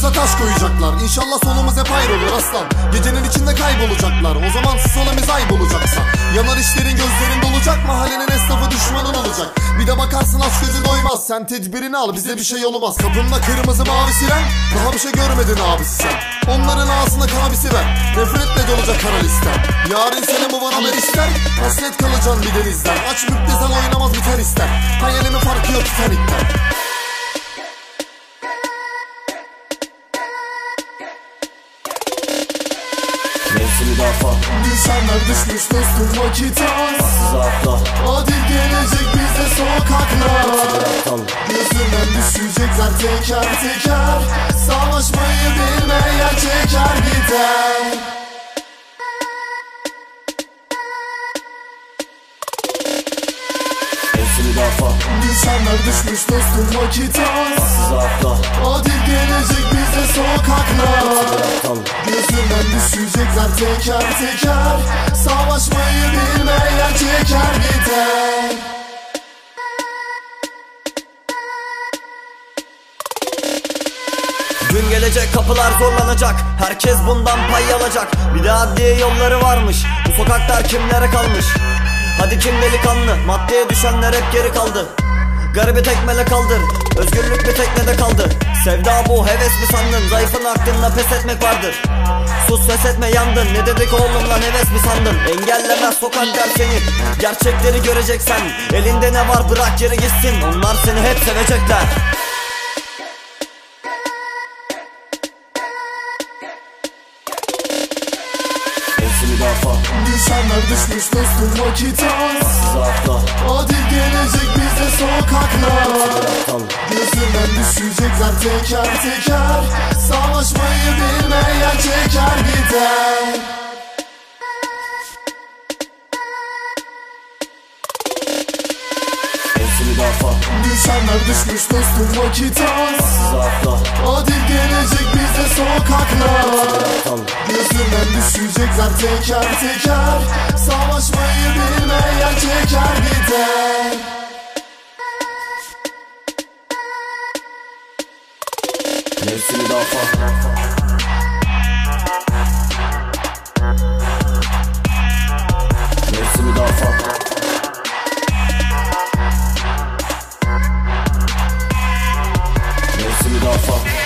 Başımıza taş koyacaklar. İnşallah sonumuz hep hayır olur aslan. Gecenin içinde kaybolacaklar. O zaman sus olamiz ayıp olacaksa Yanar işlerin gözlerin dolacak. Mahallenin esnafı düşmanın olacak. Bir de bakarsın aç gözü doymaz. Sen tedbirini al bize bir şey olmaz. Kapında kırmızı mavi siren. Daha bir şey görmedin abisi sen. Onların ağzına kanabisi ver. Nefretle dolacak kara listen. Yarın seni mi bana ver ister. Hasret kalacaksın bir denizden. Aç müptezel oynamaz biter ister Hayalimin farkı yok Titanic'ten Nefsi müdafaa İnsanlar düşmüş dostum vakit az. Atla Adil gelecek bize sokaklar Tan Gözünden düşecekler teker teker. Savaşmayı bilmeyen çeker gider İnsanlar düşmüş dostum vakit az. Adil gelecek bize sokaklar Tan Gözünden düşecekler teker teker. Savaşmayı bilmeyen çeker gider. Gün gelecek kapılar zorlanacak. Herkes bundan pay alacak. Bir de adliye yolları varmış. Bu sokaklar kimlere kalmış Hadi kim delikanlı? Maddeye düşenler hep geri kaldı. Garibi tekmele kaldır. Özgürlük bir teknede kaldı. Sevda bu heves mi sandın? Zayıfın aklında pes etmek vardır. Sus ses etme yandın. Ne dedik oğlum lan heves mi sandın? Engellemez sokaklar seni. Gerçekleri göreceksen. Elinde ne var bırak geri gitsin. Onlar seni hep sevecekler müdafaa İnsanlar düşmüş dostum vakit az. Atla Adil gelecek bize sokaklar. Gözünden düşecekler teker teker. Savaşmayı bilmeyen çeker gider. Müdafaa İnsanlar düşmüş dostum vakit az. Atla Adil gelecek teker teker. Savaşmayı bilmeyen çeker gider Nefsi müdafaa Nefsi müdafaa Nefsi müdafaa